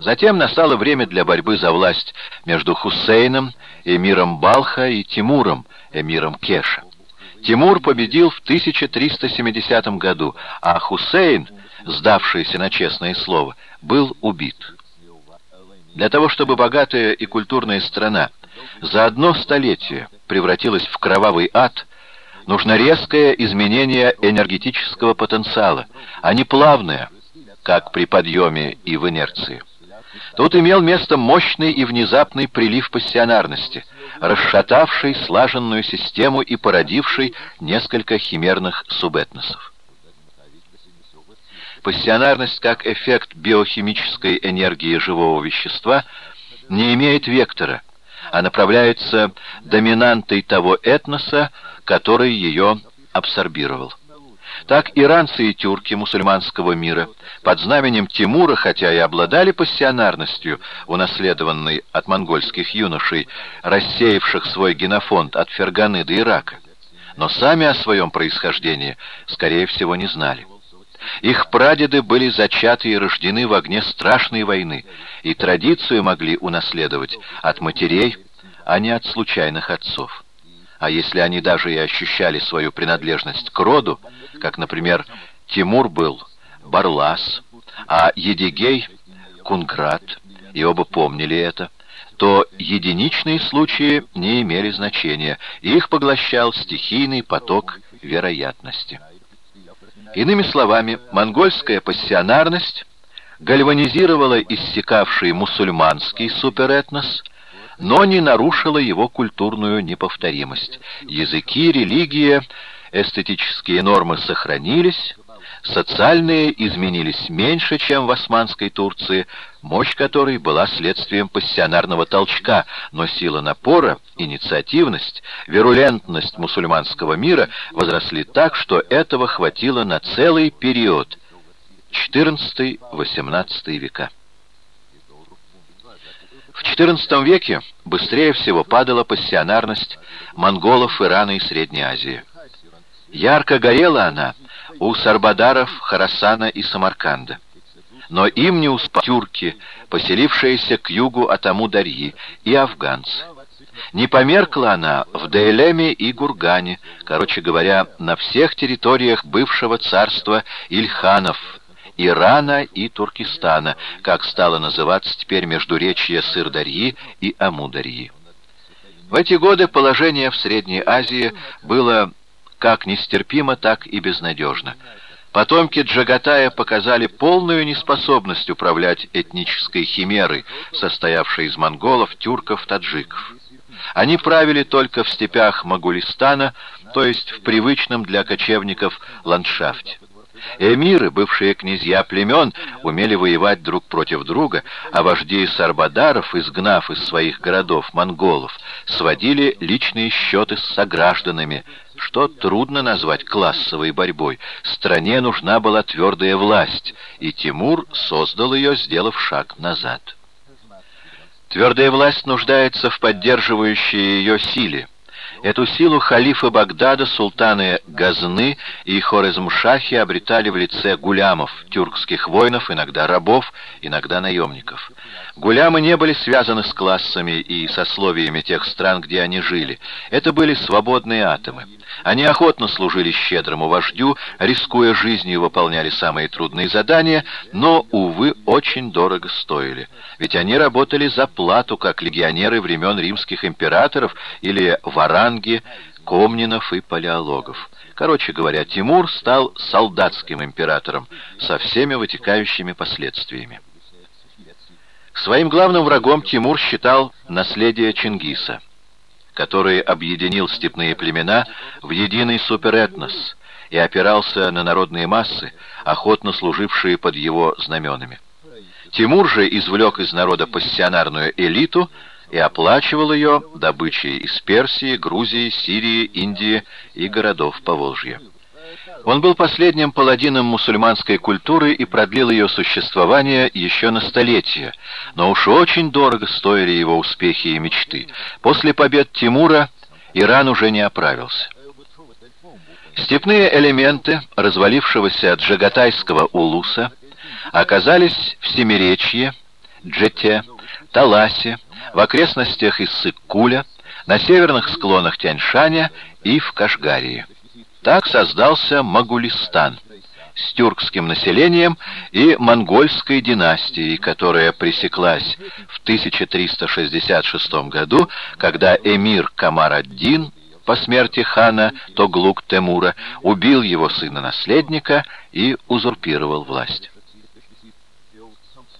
Затем настало время для борьбы за власть между Хусейном, эмиром Балха и Тимуром, эмиром Кеша. Тимур победил в 1370 году, а Хусейн, сдавшийся на честное слово, был убит. Для того, чтобы богатая и культурная страна за одно столетие превратилась в кровавый ад, нужно резкое изменение энергетического потенциала, а не плавное, как при подъеме и в инерции. Тут имел место мощный и внезапный прилив пассионарности, расшатавший слаженную систему и породивший несколько химерных субэтносов. Пассионарность как эффект биохимической энергии живого вещества не имеет вектора, а направляется доминантой того этноса, который ее абсорбировал. Так иранцы и тюрки мусульманского мира. Под знаменем Тимура, хотя и обладали пассионарностью, унаследованной от монгольских юношей, рассеявших свой генофонд от Ферганы до Ирака, но сами о своем происхождении, скорее всего, не знали. Их прадеды были зачаты и рождены в огне страшной войны, и традицию могли унаследовать от матерей, а не от случайных отцов а если они даже и ощущали свою принадлежность к роду, как, например, Тимур был Барлас, а Едигей — Кунград, и оба помнили это, то единичные случаи не имели значения, их поглощал стихийный поток вероятности. Иными словами, монгольская пассионарность гальванизировала иссякавший мусульманский суперэтнос — но не нарушила его культурную неповторимость. Языки, религия, эстетические нормы сохранились, социальные изменились меньше, чем в османской Турции, мощь которой была следствием пассионарного толчка, но сила напора, инициативность, вирулентность мусульманского мира возросли так, что этого хватило на целый период XIV-XVIII века. В XIV веке быстрее всего падала пассионарность монголов Ирана и Средней Азии. Ярко горела она у сарбадаров Харасана и Самарканда. Но им не успели тюрки, поселившиеся к югу от Амударьи, и афганцы. Не померкла она в Дейлеме и Гургане, короче говоря, на всех территориях бывшего царства Ильханов, Ирана и Туркестана, как стало называться теперь междуречье Сырдарьи и Амударьи. В эти годы положение в Средней Азии было как нестерпимо, так и безнадежно. Потомки Джагатая показали полную неспособность управлять этнической химерой, состоявшей из монголов, тюрков, таджиков. Они правили только в степях Магулистана, то есть в привычном для кочевников ландшафте. Эмиры, бывшие князья племен, умели воевать друг против друга, а вожди сарбадаров, изгнав из своих городов монголов, сводили личные счеты с согражданами, что трудно назвать классовой борьбой. Стране нужна была твердая власть, и Тимур создал ее, сделав шаг назад. Твердая власть нуждается в поддерживающей ее силе. Эту силу халифы Багдада, султаны Газны и Хорезмшахи обретали в лице гулямов, тюркских воинов, иногда рабов, иногда наемников. Гулямы не были связаны с классами и сословиями тех стран, где они жили. Это были свободные атомы. Они охотно служили щедрому вождю, рискуя жизнью выполняли самые трудные задания, но, увы, очень дорого стоили. Ведь они работали за плату, как легионеры времен римских императоров или варанги, комнинов и палеологов. Короче говоря, Тимур стал солдатским императором со всеми вытекающими последствиями. Своим главным врагом Тимур считал наследие Чингиса, который объединил степные племена в единый суперэтнос и опирался на народные массы, охотно служившие под его знаменами. Тимур же извлек из народа пассионарную элиту и оплачивал ее добычей из Персии, Грузии, Сирии, Индии и городов Поволжья. Он был последним паладином мусульманской культуры и продлил ее существование еще на столетия, но уж очень дорого стоили его успехи и мечты. После побед Тимура Иран уже не оправился. Степные элементы развалившегося джагатайского улуса оказались в Семиречье, Джете, Таласе, в окрестностях Иссык-Куля, на северных склонах Тяньшаня и в Кашгарии. Так создался Магулистан с тюркским населением и монгольской династией, которая пресеклась в 1366 году, когда эмир Камар-ад-Дин по смерти хана Тоглук Темура убил его сына-наследника и узурпировал власть.